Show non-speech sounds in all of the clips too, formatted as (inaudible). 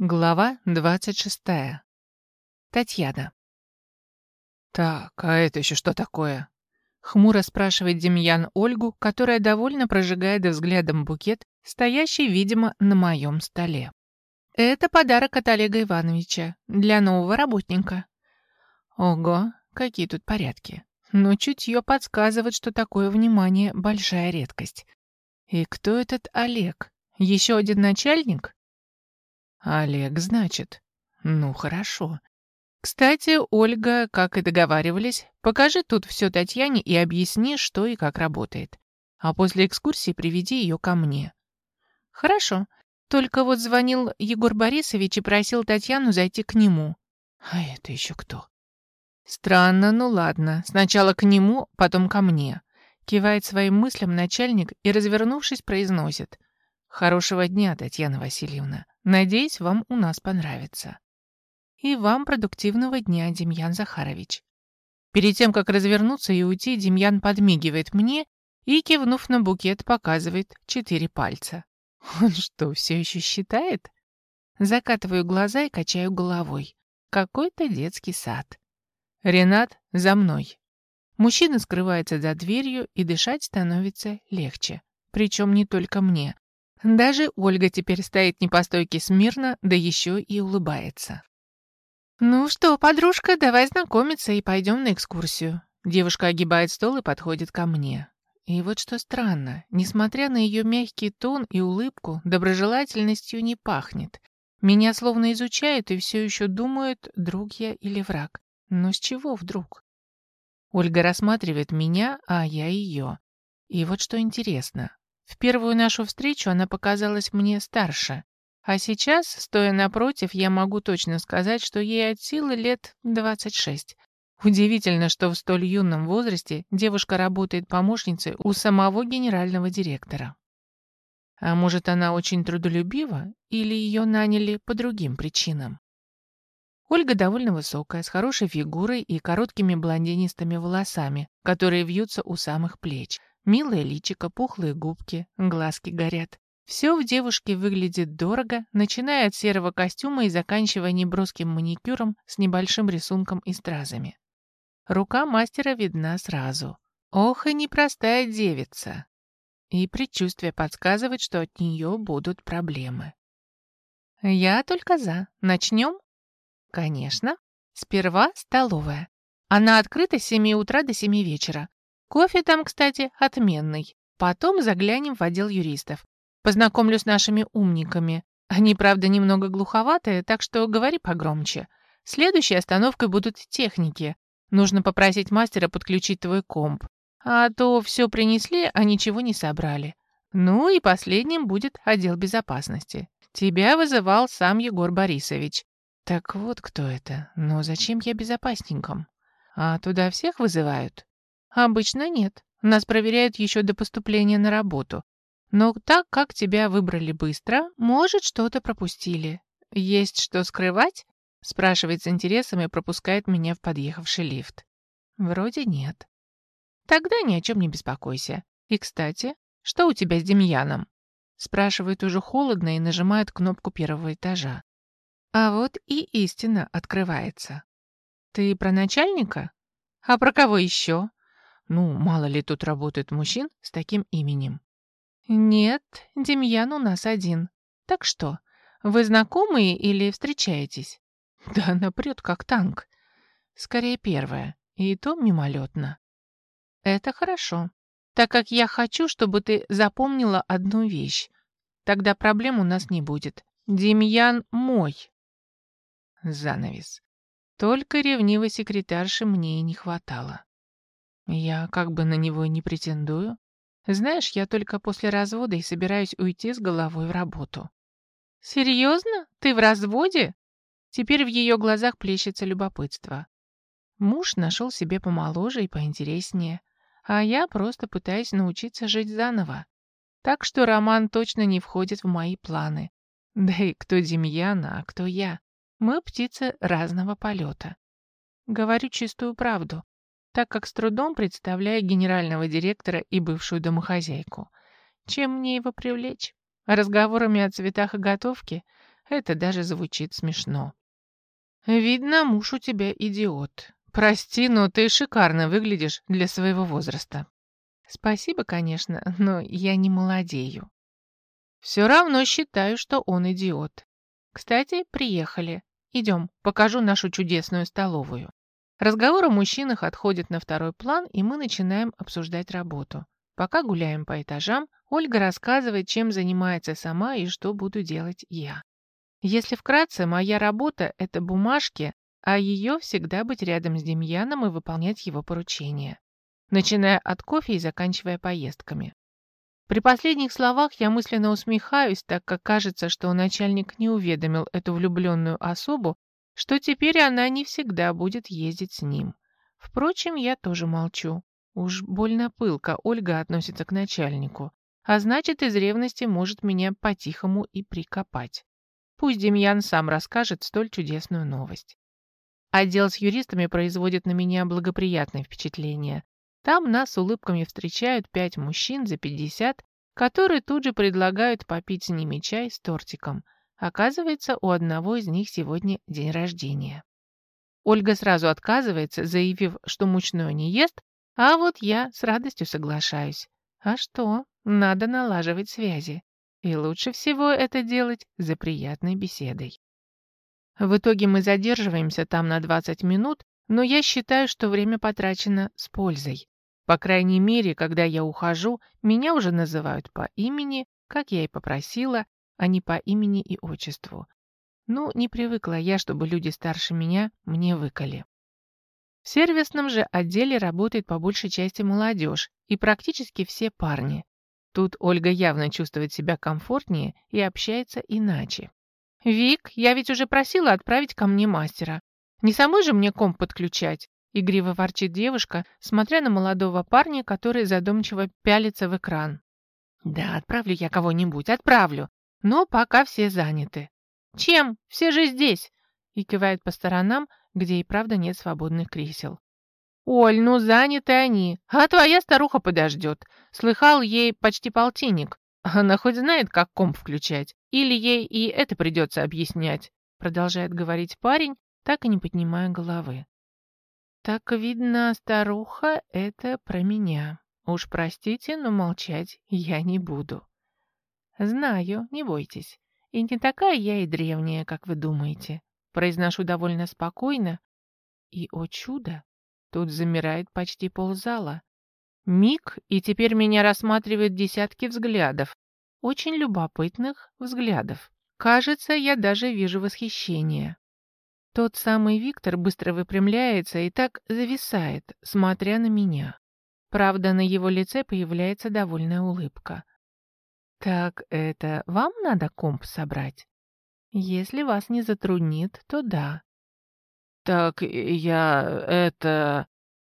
Глава 26. Татьяна. «Так, а это еще что такое?» Хмуро спрашивает Демьян Ольгу, которая довольно прожигает взглядом букет, стоящий, видимо, на моем столе. «Это подарок от Олега Ивановича для нового работника». Ого, какие тут порядки. Но чутье подсказывает, что такое внимание — большая редкость. И кто этот Олег? Еще один начальник? Олег, значит. Ну, хорошо. Кстати, Ольга, как и договаривались, покажи тут все Татьяне и объясни, что и как работает. А после экскурсии приведи ее ко мне. Хорошо. Только вот звонил Егор Борисович и просил Татьяну зайти к нему. А это еще кто? Странно, ну ладно. Сначала к нему, потом ко мне. Кивает своим мыслям начальник и, развернувшись, произносит. Хорошего дня, Татьяна Васильевна. Надеюсь, вам у нас понравится. И вам продуктивного дня, Демьян Захарович. Перед тем, как развернуться и уйти, Демьян подмигивает мне и, кивнув на букет, показывает четыре пальца. (laughs) Он что, все еще считает? Закатываю глаза и качаю головой. Какой-то детский сад. Ренат, за мной. Мужчина скрывается за дверью, и дышать становится легче. Причем не только мне. Даже Ольга теперь стоит не по стойке смирно, да еще и улыбается. «Ну что, подружка, давай знакомиться и пойдем на экскурсию». Девушка огибает стол и подходит ко мне. И вот что странно, несмотря на ее мягкий тон и улыбку, доброжелательностью не пахнет. Меня словно изучают и все еще думают, друг я или враг. Но с чего вдруг? Ольга рассматривает меня, а я ее. И вот что интересно. В первую нашу встречу она показалась мне старше, а сейчас, стоя напротив, я могу точно сказать, что ей от силы лет 26. Удивительно, что в столь юном возрасте девушка работает помощницей у самого генерального директора. А может, она очень трудолюбива или ее наняли по другим причинам? Ольга довольно высокая, с хорошей фигурой и короткими блондинистыми волосами, которые вьются у самых плеч. Милое личико, пухлые губки, глазки горят. Все в девушке выглядит дорого, начиная от серого костюма и заканчивая неброским маникюром с небольшим рисунком и стразами. Рука мастера видна сразу. Ох, и непростая девица. И предчувствие подсказывает, что от нее будут проблемы. Я только за. Начнем? Конечно. Сперва столовая. Она открыта с 7 утра до 7 вечера. Кофе там, кстати, отменный. Потом заглянем в отдел юристов. Познакомлю с нашими умниками. Они, правда, немного глуховатые, так что говори погромче. Следующей остановкой будут техники. Нужно попросить мастера подключить твой комп. А то все принесли, а ничего не собрали. Ну и последним будет отдел безопасности. Тебя вызывал сам Егор Борисович. Так вот кто это. Но зачем я безопасником? А туда всех вызывают? Обычно нет. Нас проверяют еще до поступления на работу. Но так как тебя выбрали быстро, может, что-то пропустили. Есть что скрывать? Спрашивает с интересом и пропускает меня в подъехавший лифт. Вроде нет. Тогда ни о чем не беспокойся. И, кстати, что у тебя с Демьяном? Спрашивает уже холодно и нажимает кнопку первого этажа. А вот и истина открывается. Ты про начальника? А про кого еще? Ну, мало ли тут работает мужчин с таким именем. Нет, Демьян у нас один. Так что, вы знакомые или встречаетесь? (laughs) Да она прет как танк. Скорее первое, и то мимолетно. Это хорошо, так как я хочу, чтобы ты запомнила одну вещь. Тогда проблем у нас не будет. Демьян мой. Занавес. Только ревнивой секретарши мне и не хватало. Я как бы на него не претендую. Знаешь, я только после развода и собираюсь уйти с головой в работу. Серьезно? Ты в разводе? Теперь в ее глазах плещется любопытство. Муж нашел себе помоложе и поинтереснее, а я просто пытаюсь научиться жить заново. Так что роман точно не входит в мои планы. Да и кто Демьяна, а кто я? Мы птицы разного полета. Говорю чистую правду так как с трудом представляю генерального директора и бывшую домохозяйку. Чем мне его привлечь? Разговорами о цветах и готовке? Это даже звучит смешно. «Видно, муж у тебя идиот. Прости, но ты шикарно выглядишь для своего возраста». «Спасибо, конечно, но я не молодею». «Все равно считаю, что он идиот. Кстати, приехали. Идем, покажу нашу чудесную столовую». Разговор о мужчинах отходит на второй план, и мы начинаем обсуждать работу. Пока гуляем по этажам, Ольга рассказывает, чем занимается сама и что буду делать я. Если вкратце, моя работа — это бумажки, а ее всегда быть рядом с Демьяном и выполнять его поручения. Начиная от кофе и заканчивая поездками. При последних словах я мысленно усмехаюсь, так как кажется, что начальник не уведомил эту влюбленную особу, что теперь она не всегда будет ездить с ним. Впрочем, я тоже молчу. Уж больно пылко Ольга относится к начальнику, а значит, из ревности может меня по-тихому и прикопать. Пусть Демьян сам расскажет столь чудесную новость. Отдел с юристами производит на меня благоприятное впечатление. Там нас улыбками встречают пять мужчин за пятьдесят, которые тут же предлагают попить с ними чай с тортиком. Оказывается, у одного из них сегодня день рождения. Ольга сразу отказывается, заявив, что мучное не ест, а вот я с радостью соглашаюсь. А что? Надо налаживать связи. И лучше всего это делать за приятной беседой. В итоге мы задерживаемся там на 20 минут, но я считаю, что время потрачено с пользой. По крайней мере, когда я ухожу, меня уже называют по имени, как я и попросила, а не по имени и отчеству. Ну, не привыкла я, чтобы люди старше меня мне выкали. В сервисном же отделе работает по большей части молодежь и практически все парни. Тут Ольга явно чувствует себя комфортнее и общается иначе. «Вик, я ведь уже просила отправить ко мне мастера. Не самой же мне комп подключать?» Игриво ворчит девушка, смотря на молодого парня, который задумчиво пялится в экран. «Да, отправлю я кого-нибудь, отправлю. Но пока все заняты». «Чем? Все же здесь!» И кивает по сторонам, где и правда нет свободных кресел. «Оль, ну заняты они, а твоя старуха подождет. Слыхал ей почти полтинник. Она хоть знает, как комп включать. Или ей и это придется объяснять», продолжает говорить парень, так и не поднимая головы. «Так, видно, старуха — это про меня. Уж простите, но молчать я не буду». «Знаю, не бойтесь. И не такая я и древняя, как вы думаете». Произношу довольно спокойно. И, о чудо, Тут замирает почти ползала. Миг, и теперь меня рассматривают десятки взглядов. Очень любопытных взглядов. Кажется, я даже вижу восхищение. Тот самый Виктор быстро выпрямляется и так зависает, смотря на меня. Правда, на его лице появляется довольная улыбка. «Так это вам надо комп собрать?» «Если вас не затруднит, то да. «Так я это...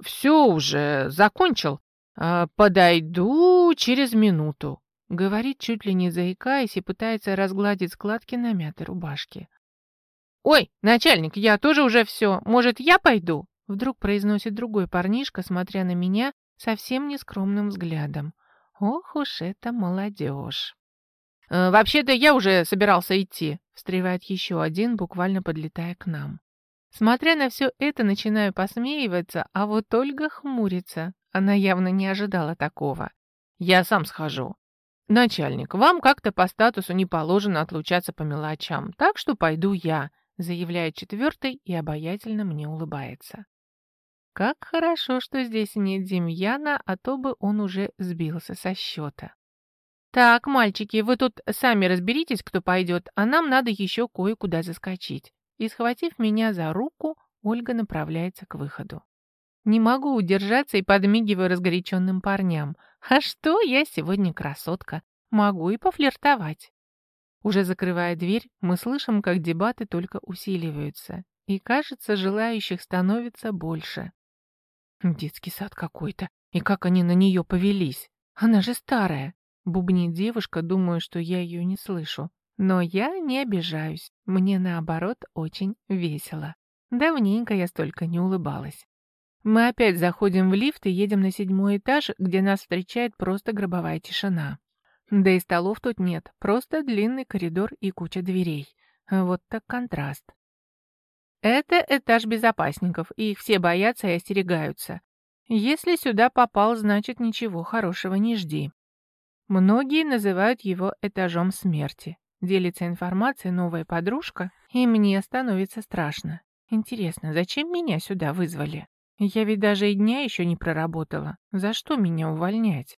все уже закончил. А, подойду через минуту», — говорит, чуть ли не заикаясь, и пытается разгладить складки на мятой рубашке. «Ой, начальник, я тоже уже все. Может, я пойду?» Вдруг произносит другой парнишка, смотря на меня совсем нескромным взглядом. «Ох уж это молодежь!» «Э, «Вообще-то я уже собирался идти», — встревает еще один, буквально подлетая к нам. Смотря на все это, начинаю посмеиваться, а вот Ольга хмурится. Она явно не ожидала такого. Я сам схожу. Начальник, вам как-то по статусу не положено отлучаться по мелочам, так что пойду я, заявляет четвертый и обаятельно мне улыбается. Как хорошо, что здесь нет Демьяна, а то бы он уже сбился со счета. Так, мальчики, вы тут сами разберитесь, кто пойдет, а нам надо еще кое-куда заскочить и, схватив меня за руку, Ольга направляется к выходу. Не могу удержаться и подмигиваю разгоряченным парням. А что, я сегодня красотка. Могу и пофлиртовать. Уже закрывая дверь, мы слышим, как дебаты только усиливаются. И, кажется, желающих становится больше. Детский сад какой-то. И как они на нее повелись? Она же старая. Бубнит девушка, думаю, что я ее не слышу. Но я не обижаюсь. Мне, наоборот, очень весело. Давненько я столько не улыбалась. Мы опять заходим в лифт и едем на седьмой этаж, где нас встречает просто гробовая тишина. Да и столов тут нет, просто длинный коридор и куча дверей. Вот так контраст. Это этаж безопасников, и их все боятся и остерегаются. Если сюда попал, значит, ничего хорошего не жди. Многие называют его этажом смерти. Делится информацией новая подружка, и мне становится страшно. Интересно, зачем меня сюда вызвали? Я ведь даже и дня еще не проработала. За что меня увольнять?